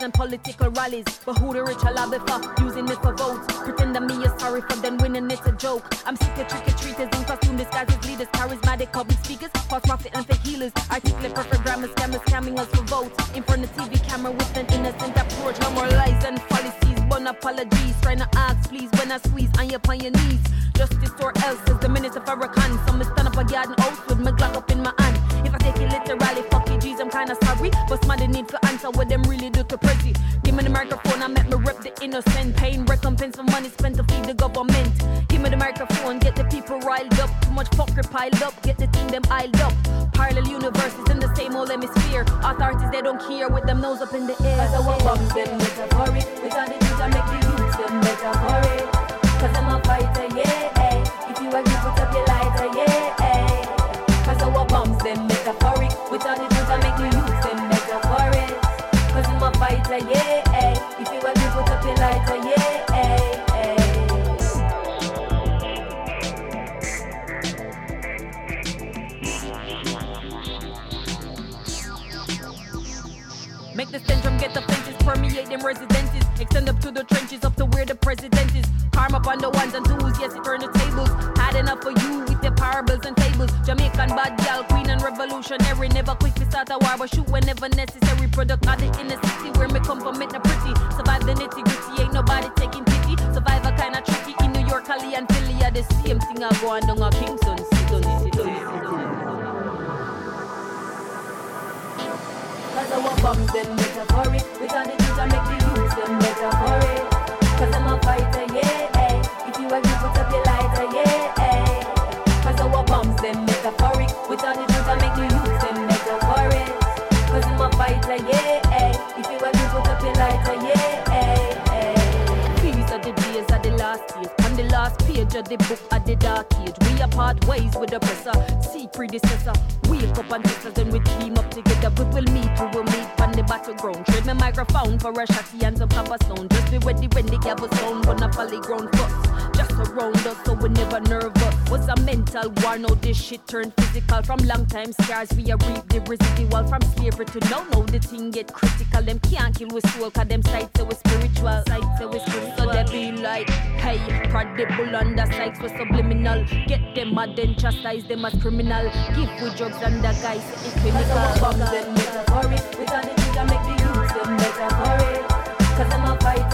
and and political rallies. But who the rich are lobby for? Using it for votes. Pretend that me is sorry for them winning, it's a joke. I'm sick of trick or treaters in costume disguises, leaders, charismatic public speakers, false prophet and fake healers. i Articulate perfect grammar scammers scamming us for votes. In front of TV camera with an innocent approach. No more lies and fallacies, but apologies. Trying to ask, please, when I squeeze on your, on your knees. Justice or else is the minute of Farrakhan. So me stand up a garden house with my Glock up in my hand. If I take it literally, fuck it, G's, I'm kinda sorry. But smart need for answer with them to. Give me the microphone, I make me rep the innocent. Pain recompense for money spent to feed the government. Give me the microphone, get the people riled up. Too much fucker piled up, get the team them iled up. Parallel universes in the same old hemisphere. Authorities, they don't care with them nose up in the air. As I walk them. Extend up to the trenches, up to where the president is. Karm up on the ones and twos, yes, it turn the tables. Had enough for you with the parables and tables. Jamaican bad gal, queen and revolutionary. Never quick to start a war, but shoot whenever necessary. Product of the inner city where me come from, make the pretty. Survive the nitty gritty, ain't nobody taking pity. Survivor kinda tricky in New York, Cali, and Philly. Are the same thing I go on down a Kingston. Sit on sit it, it. Cause want bombs, them metaphoric. We got the of the book of the dark age. We are part ways with the presser, See predecessor. Wake up and test us, then we team up together. We will meet, we will meet on the battleground. Trade my microphone for a shotty and some copper sound. Just be ready when the gavel sound. Gonna folly ground first. Just around us, so we never nervous. Was a mental war, now this shit turned physical. From long time scars, we are reap the residual. From slavery to now, now the thing get critical. Them can't kill with soul, cause them sights say we spiritual. Sights say we spiritual. So they be like, hey, credible under sights were subliminal. Get them mad, then chastise them as criminal. Give with drugs and the guys, it's Cause I want clinical. bombs, them metaphoric. We got the that make the youths them metaphoric. Cause I'm a fighter,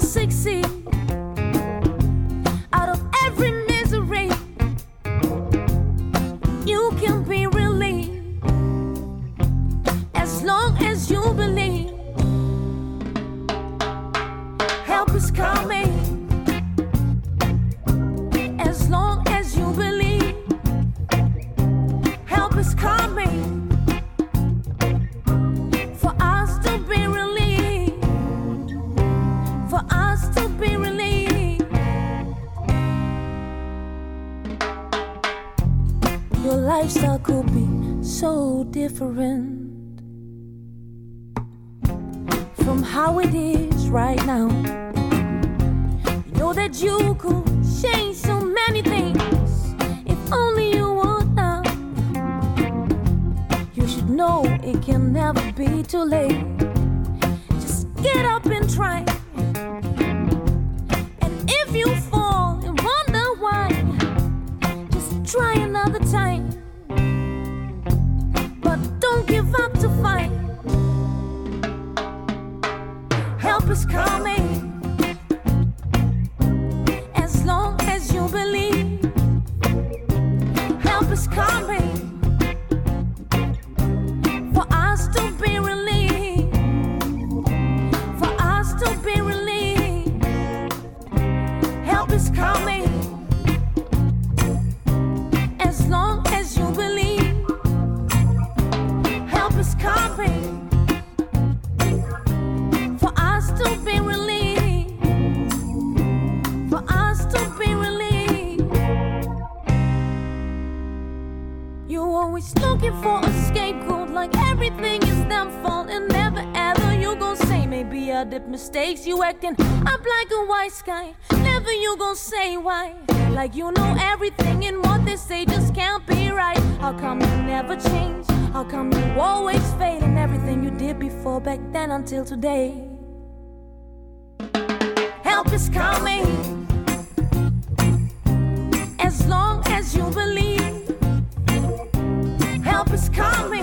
succeed? Mistakes you acting up like a white sky. Never you gon' say why. Like you know everything and what they say just can't be right. How come you never change? How come you always fail in everything you did before back then until today? Help is coming as long as you is coming.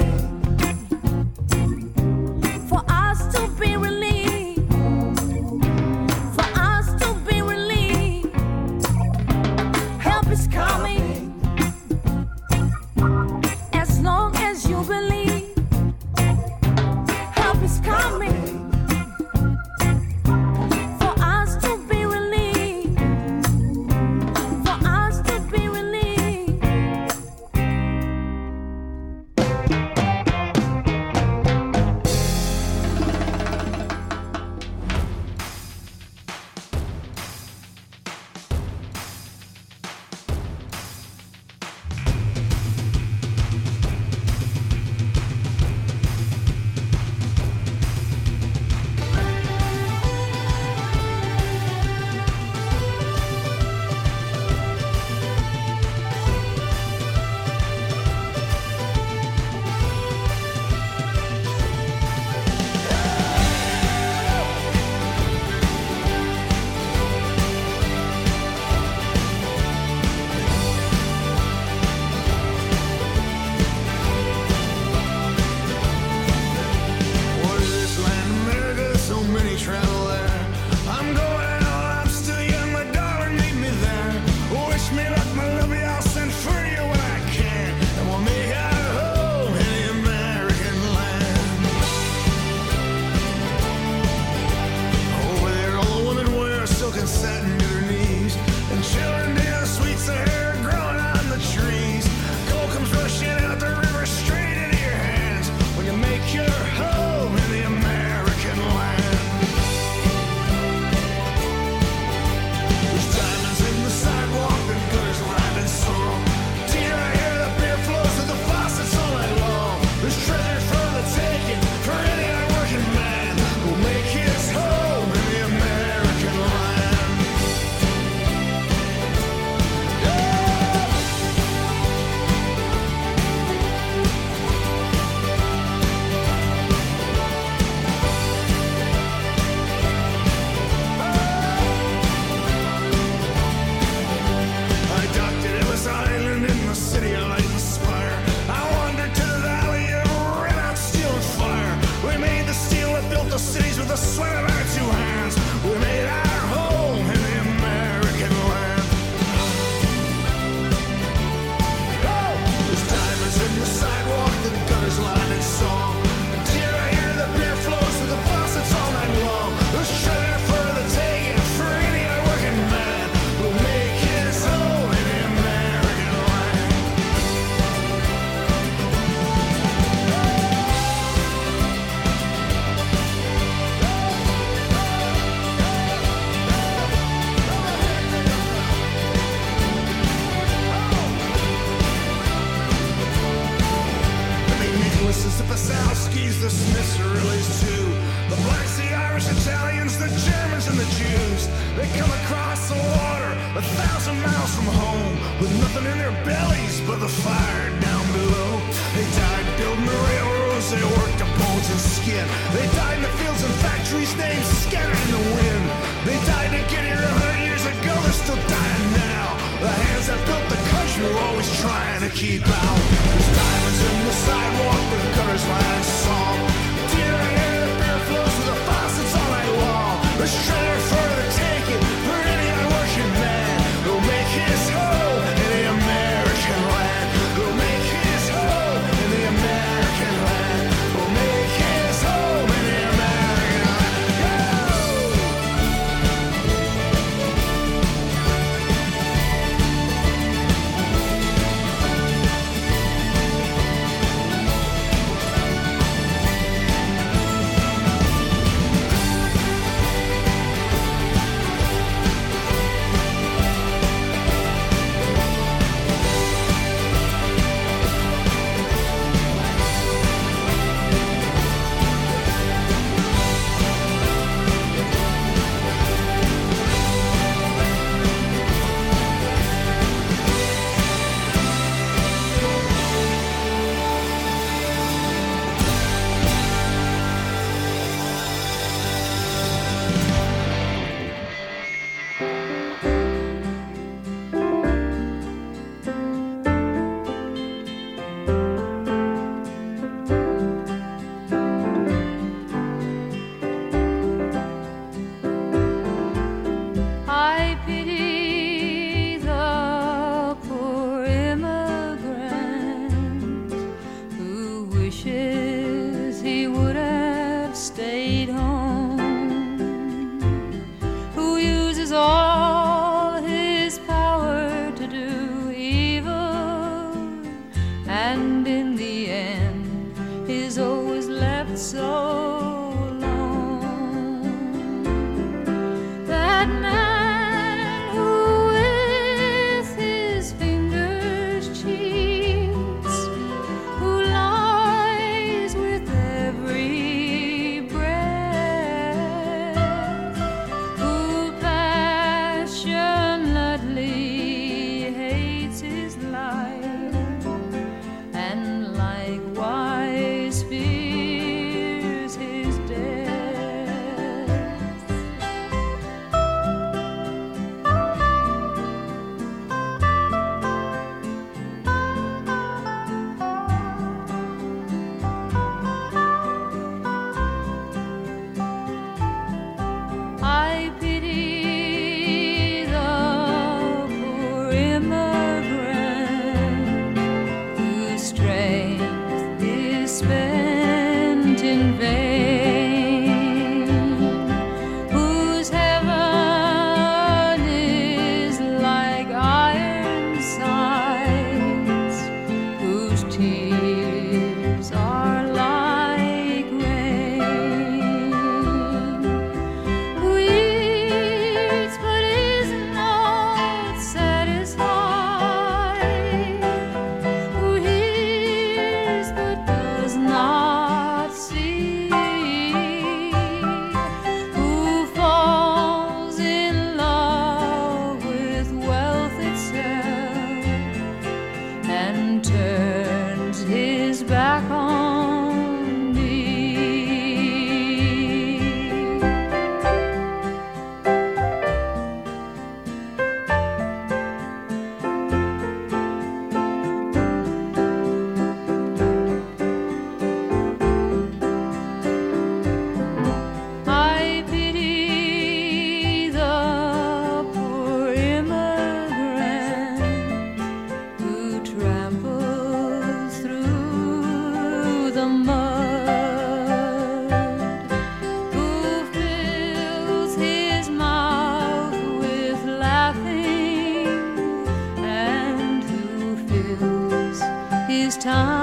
I'm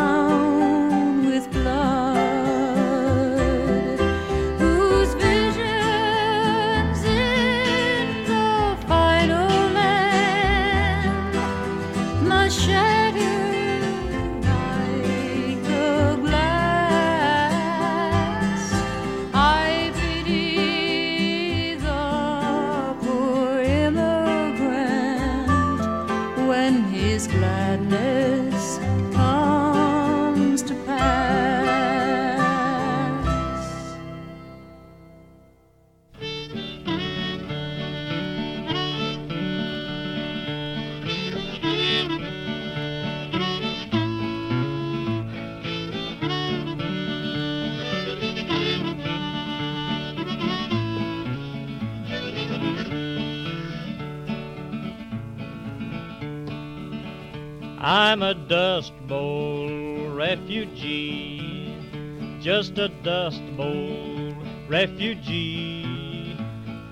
just a Dust Bowl refugee.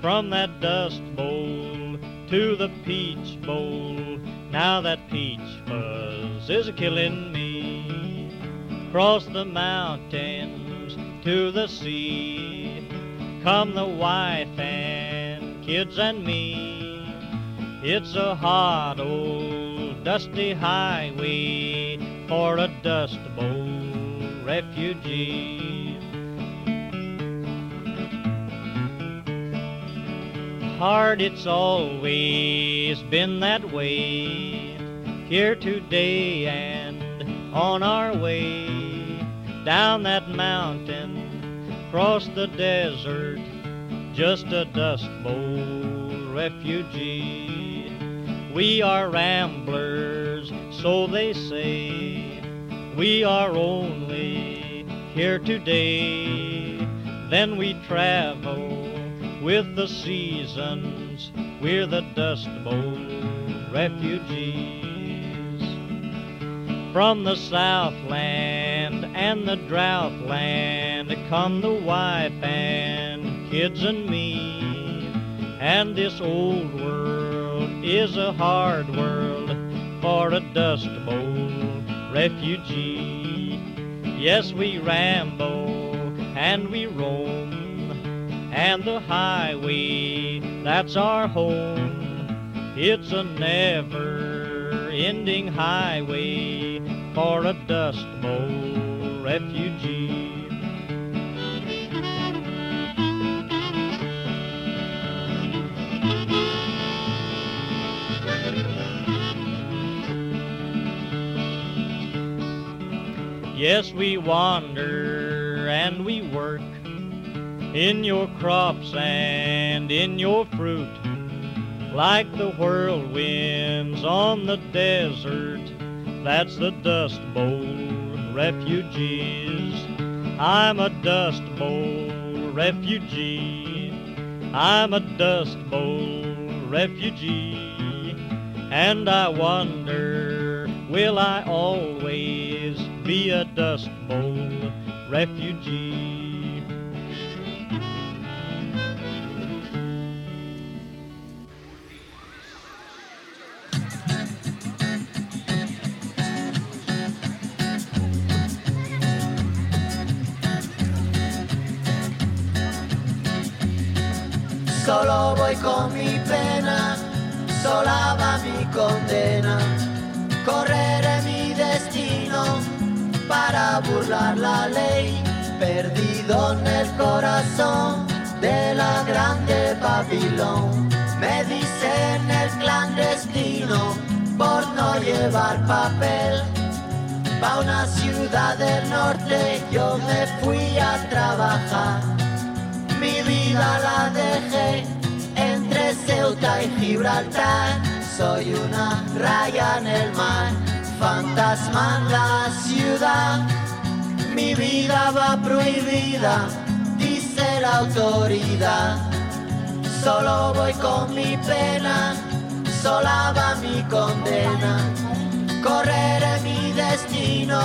From that Dust Bowl to the Peach Bowl, now that peach fuzz is a killing me. Cross the mountains to the sea, come the wife and kids and me. It's a hot old dusty highway for a dust bowl refugee. Hard it's always been that way, here today and on our way down that mountain, across the desert, just a dust bowl refugee. We are ramblers, so they say. We are only here today. Then we travel with the seasons. We're the Dust Bowl refugees. From the Southland and the Droughland come the wife and kids and me. And this old world is a hard world for a Dust Bowl refugee. Yes, we ramble and we roam, and the highway, that's our home. It's a never ending highway for a Dust Bowl refugee. Yes, we wander and we work in your crops and in your fruit, like the whirlwinds on the desert. That's the Dust Bowl refugees. I'm a Dust Bowl refugee. I'm a Dust Bowl refugee. And I wonder, will I always be a Dust Bowl refugee? Solo voy con mi pena, sola va mi condena. Destino para burlar la ley, perdido en el corazón de la grande Babilón. Me dicen el clandestino por no llevar papel. Pa' una ciudad del norte yo me fui a trabajar. Mi vida la dejé entre Ceuta y Gibraltar. Soy una raya en el mar, fantasma en la ciudad. Mi vida va prohibida, dice la autoridad. Solo voy con mi pena, sola va mi condena. Correré mi destino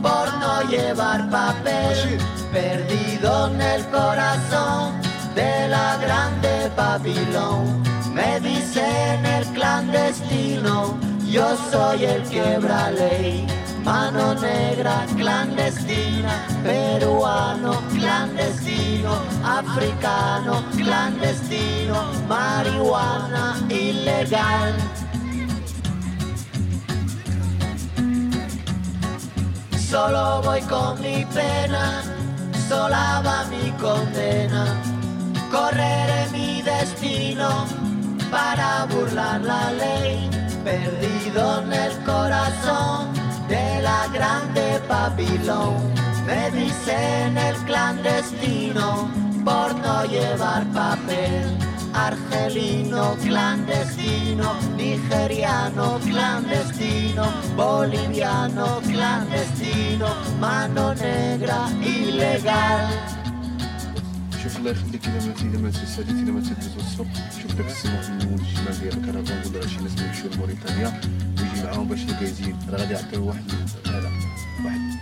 por no llevar papel, perdido en el corazón de la grande Babilón. Me dicen el clandestino, yo soy el quebra ley. Mano negra clandestina, peruano clandestino, africano clandestino, marihuana ilegal. Solo voy con mi pena, sola va mi condena. Correré mi destino para burlar la ley, perdido en el corazón de la grande Babilón. Me dicen el clandestino por no llevar papel. Argelino clandestino, nigeriano clandestino, boliviano clandestino, mano negra ilegal. شوف الله يخليك الا ما الا ما تساليت الا ما تدوز السوق شوف داك السماح من الشمال ديال الكرفان ولا شي ناس يمشيو لموريتانيا ويجي معاهم باش يجازين راه غادي يعطيو واحد هذا واحد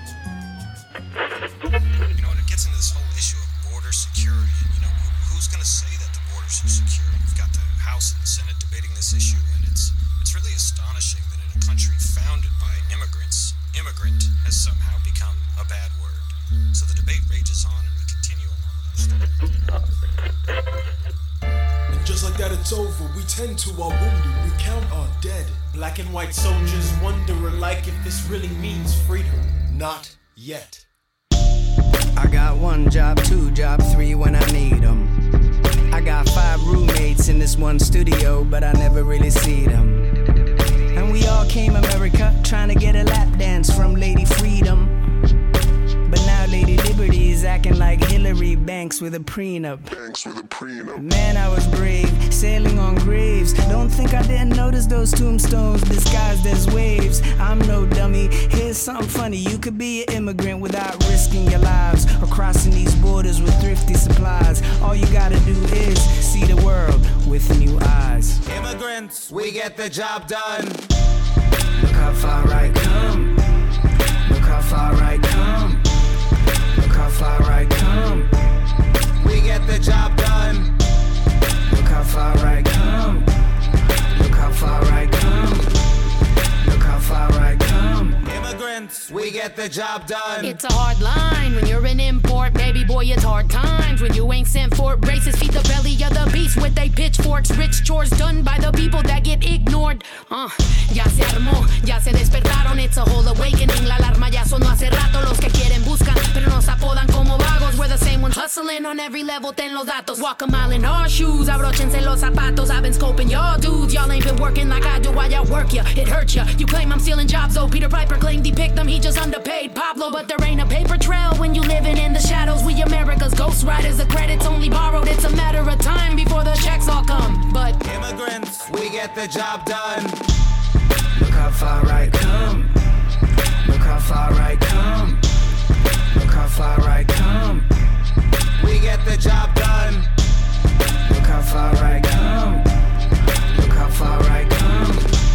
You know, and it gets into this whole issue of border security. And, you know, who, who's going to say that the borders are secure? We've got the House and the Senate debating this issue, and it's it's really astonishing that in a country founded by immigrants, immigrant has somehow become a bad word. So the debate rages on, and just like that, it's over. We tend to our wounded, we count our dead. Black and white soldiers wonder alike if this really means freedom. Not yet. I got one job, two job, three when I need them. I got five roommates in this one studio, but I never really see them. And we all came America trying to get a lap dance from Lady Freedom. But now Lady Liberty is acting like Hillary Banks with a prenup. Banks with a prenup. Man, I was brave, sailing on graves. Don't think I didn't notice those tombstones disguised as waves. I'm no dummy. Here's something funny. You could be an immigrant without risking your lives or crossing these borders with thrifty supplies. All you gotta do is see the world with new eyes. Immigrants, we get the job done. Look how far I come. Look how far I come. Far I come. We get the job done. Look how far I come. Look how far I come. Look how far I come. Immigrants, we get the job done. It's a hard line when you're an import, baby boy. It's hard times when you ain't sent for braces. Feed the belly of the beast with they pitchforks. Rich chores done by the people that get ignored. Uh, ya se armó, ya se despertaron. It's a whole awakening. La alarma ya sonó hace rato. Los que quieren buscan, pero nos apodan como vagos. We're the same ones hustling on every level. Ten los datos. Walk a mile in our shoes. Abrochense los zapatos. I've been scoping y'all dudes. Y'all ain't been working like I do. Why y'all work ya? It hurt ya. You claim I'm stealing jobs though. Peter Piper claimed he picked them. He just underpaid Pablo, but there ain't a paper trail when you living in the shadows. We America's ghost riders. The credits only borrowed. It's a matter of time before the checks all come. But Immigrants, we get the job done. Look how far I come. Look how far I come. Look how far I come. We get the job done. Look how far I come. Look how far I come.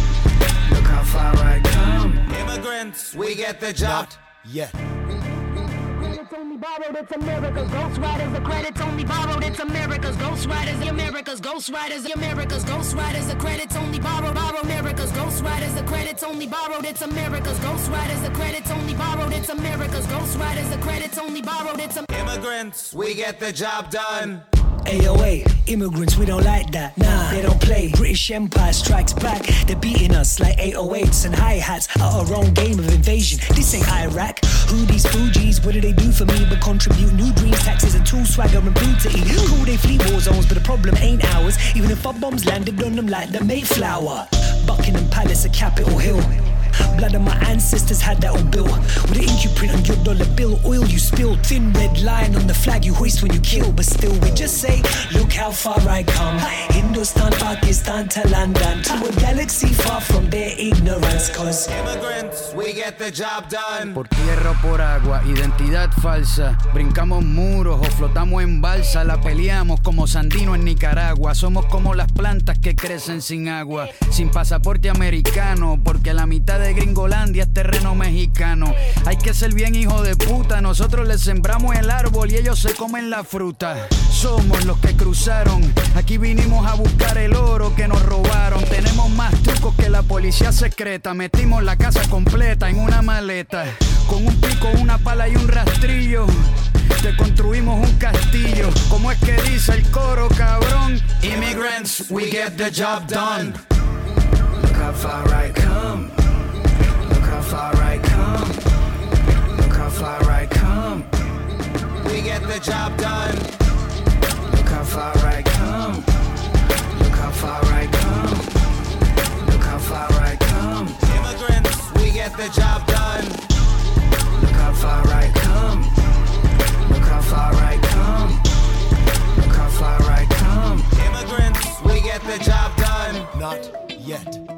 Immigrants, we get the job. Not yet. Credits only borrowed, it's America's Ghost Riders. The credits only borrowed, it's America's Ghost Riders. The America's Ghost Riders. The America's Ghost Riders. The credits only borrowed, borrow America's Ghost Riders. The credits only borrowed, it's America's Ghost Riders. The credits only borrowed, it's America's Ghost Riders. The credits only borrowed, it's Immigrants, we get the job done. AOA, immigrants, we don't like that. Nah, they don't play. British Empire strikes back. They're beating us like 808s and hi hats at our own game of invasion. This ain't Iraq. Who these Fugees? What do they do for me but contribute new dreams, taxes, and tool swagger and booty? Cool, they flee war zones, but the problem ain't ours. Even if our bombs landed on them like the Mayflower. Buckingham Palace, a Capitol Hill. Blood of my ancestors had that all built. With an ink you print on your dollar bill, oil you spill, thin red line on the flag you hoist when you kill. But still, we just say, look how far I come. Hindustan, Pakistan to London, to a galaxy far from their ignorance. Cause Immigrants, we get the job done. Por tierra o por agua, identidad falsa. Brincamos muros o flotamos en balsa. La peleamos como Sandino en Nicaragua. Somos como las plantas que crecen sin agua. Sin pasaporte americano, porque la mitad de Gringolandia es terreno mexicano. Hay que ser bien hijo de puta. Nosotros les sembramos el árbol y ellos se comen la fruta. Somos los que cruzaron. Aquí vinimos a buscar el oro que nos robaron. Tenemos más trucos que la policía secreta. Metimos la casa completa en una maleta. Con un pico, una pala y un rastrillo. Te construimos un castillo. Como es que dice el coro, cabrón? Immigrants, we get the job done. Look how far I come. Job done. Look how far I come. Look how far I come. Look how far I come. Immigrants, we get the job done. Look how far I come. Look how far I come. Look how far I come. Immigrants, we get the job done. Not yet.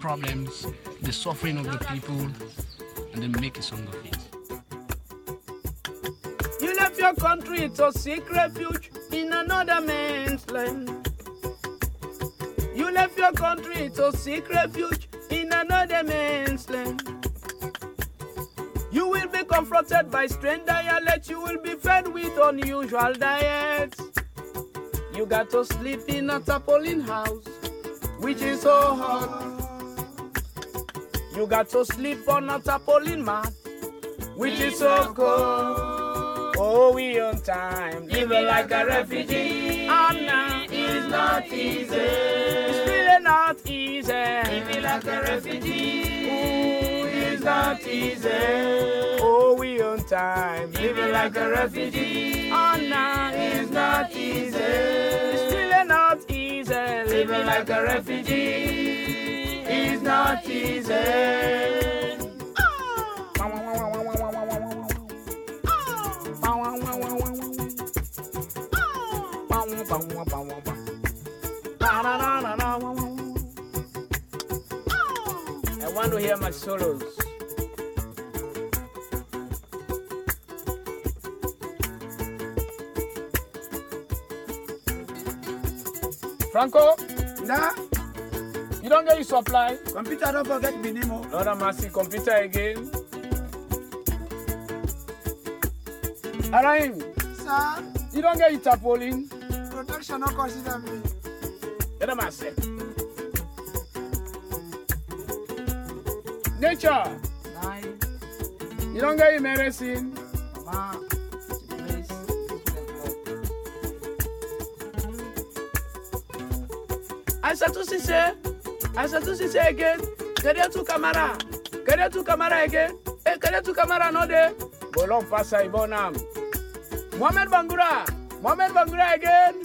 Problems, the suffering of the people, and then make a song of it. You left your country to seek refuge in another man's land. You left your country to seek refuge in another man's land. You will be confronted by strange dialects. You will be fed with unusual diets. You got to sleep in a tarpaulin house, which is so hot. You got to sleep on a tarpaulin mat, which is so cold. Oh, we on time, living like a refugee. And now it's not easy. It's really not easy. Living like a refugee. Ooh, it's not easy. Oh, we on time, living like a refugee. And now it's not easy. It's really not easy. Living like a refugee. It's not easy. I want to hear my solos. Franco? Nah. You don't get your supply? Computer don't forget me anymore. Lord have mercy, computer again. Araim, Sir, you don't get your tarpaulin? protection not consider me. Lord have mercy. Nature, Nine. you don't get your medicine? Mama. Please. Aissatou Sise, Aissatou Assassin's again. Kadetu Kamara. Kadetu Kamara again. Hey, Kadetu Kamara no there. Bolon Pasa Ibonam. Mohamed Bangura. Mohamed Bangura again.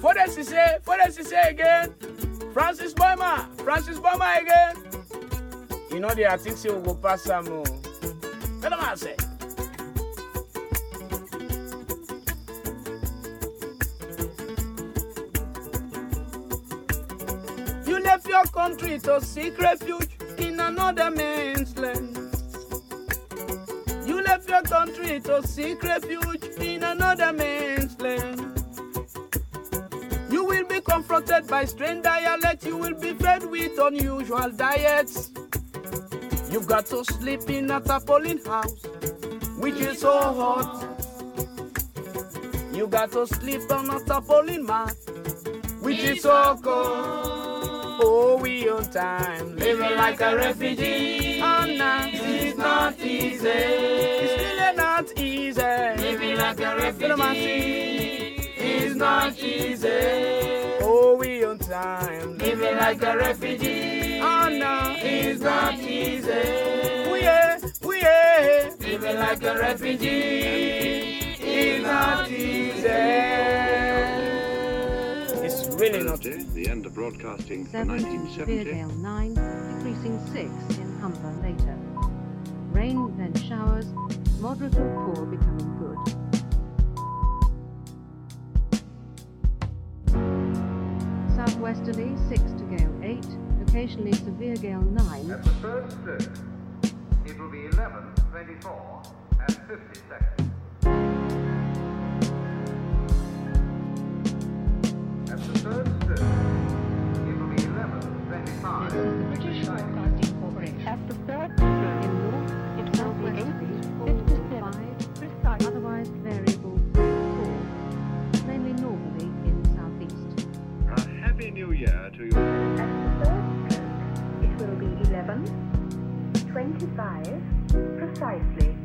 Foden Sise. Foden Sise again. Francis Boima. Francis Boima again. You know, they are thinking we will pass some. Tell them I say. Country to seek refuge in another man's land. You left your country to seek refuge in another man's land. You will be confronted by strange dialects. You will be fed with unusual diets. You've got to sleep in a tarpaulin house, which is so hot. You got to sleep on a tarpaulin mat, which is so cold. Oh, we on time, living like a refugee. Oh, no, it's not easy. It's really not easy. Living like a refugee. It's not easy. Oh, we on time, living like a refugee. Oh, no, it's not easy. We are, we are, living like a refugee. It's not easy. It's really not. The end of broadcasting for 7 to 1970. Gale 9, decreasing 6 in Humber later. Rain, then showers, moderate or poor becoming good. Southwesterly 6 to Gale 8, occasionally severe Gale 9. At the third stroke, it will be 11, 24, and 50 seconds. British Broadcasting Corporation. At the third stroke in north, it will be 8, 57, otherwise variable 4, mainly northerly in southeast. A happy new year to you. It will be 11, 25, precisely.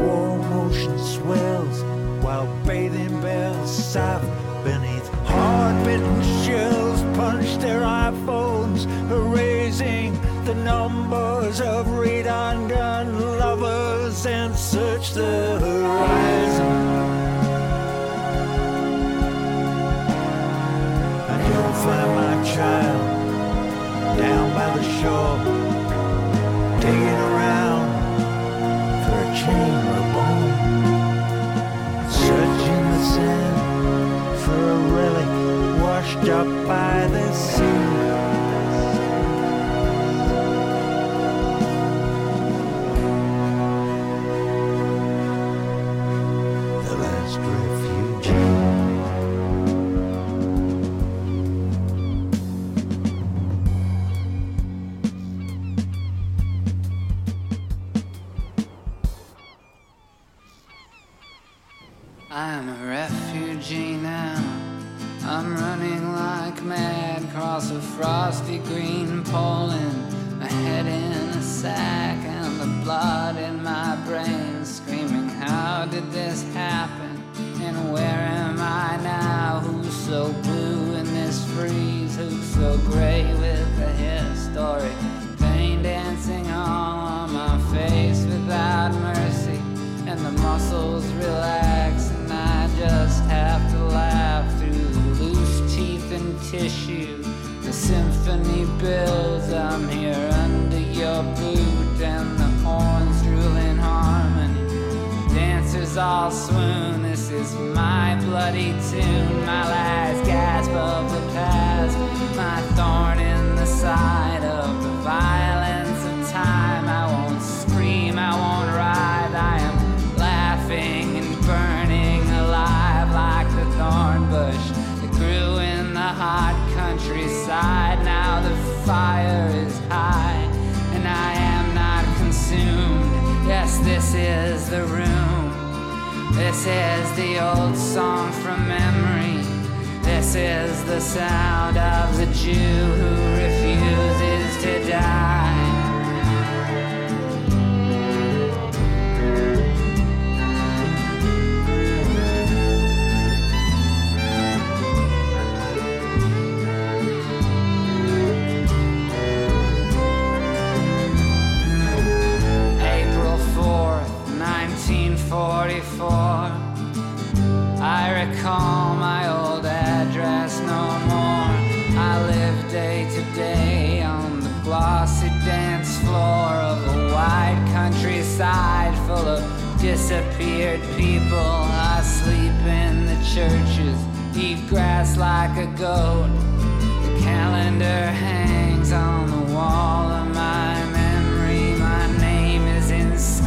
Warm ocean swells while bathing bells soft beneath hard-bitten shells punch their iPhones, erasing the numbers of radon-gun lovers and search the horizon. And you'll find my child down by the shore, boot, and the horns drool in harmony. Dancers all swoon, this is my bloody tune, my last gasp of the past, my thorn in the side of the violence of time. I won't scream, I won't writhe, I am laughing and burning alive like the thorn bush that grew in the hot countryside. Now the fire is high, this is the room. This is the old song from memory. This is the sound of the Jew who refuses to die. 1944. I recall my old address no more. I live day to day on the glossy dance floor of a wide countryside full of disappeared people. I sleep in the churches, eat grass like a goat. The calendar hangs on the wall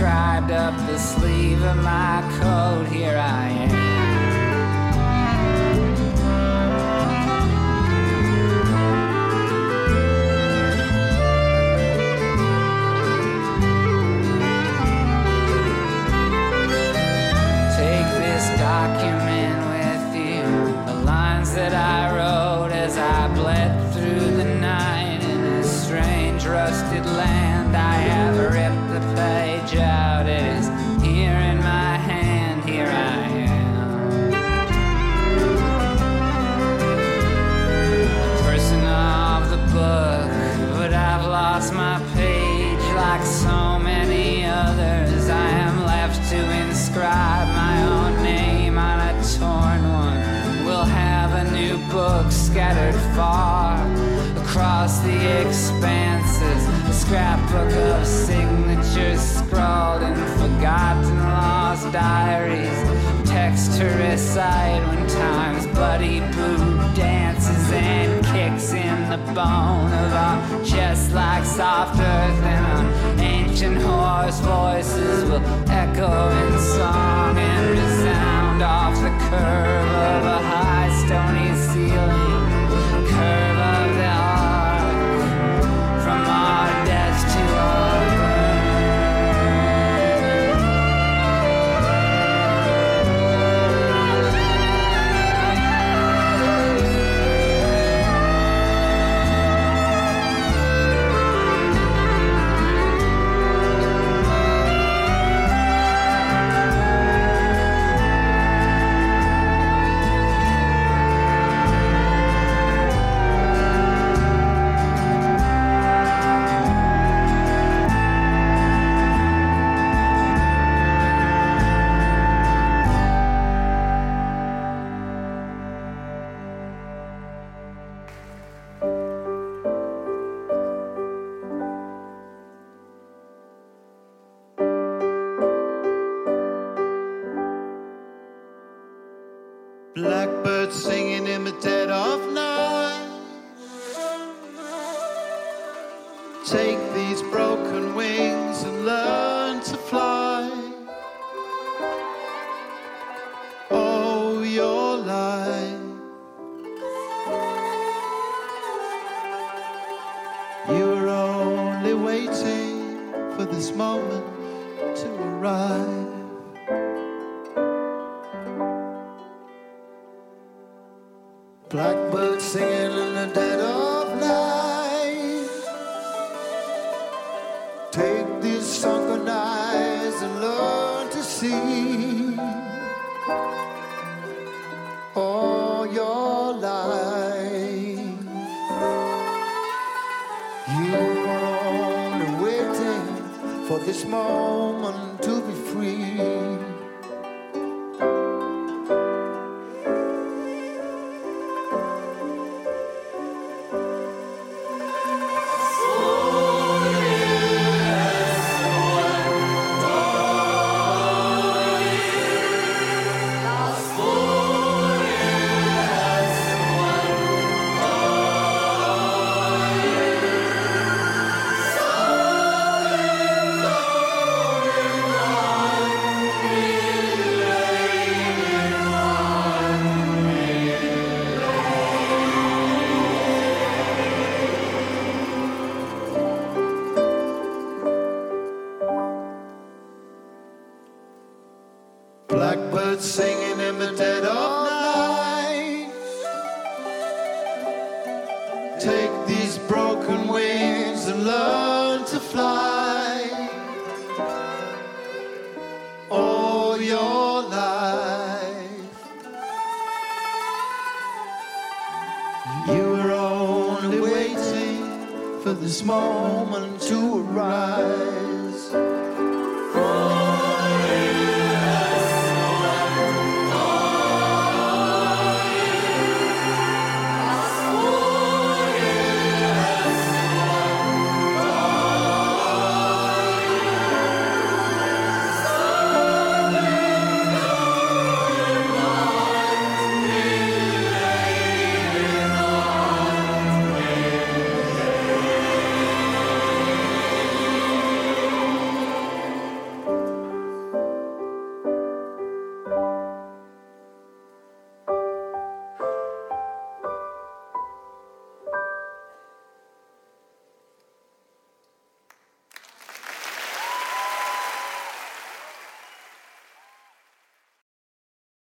inscribed up the sleeve of my coat. Here I am.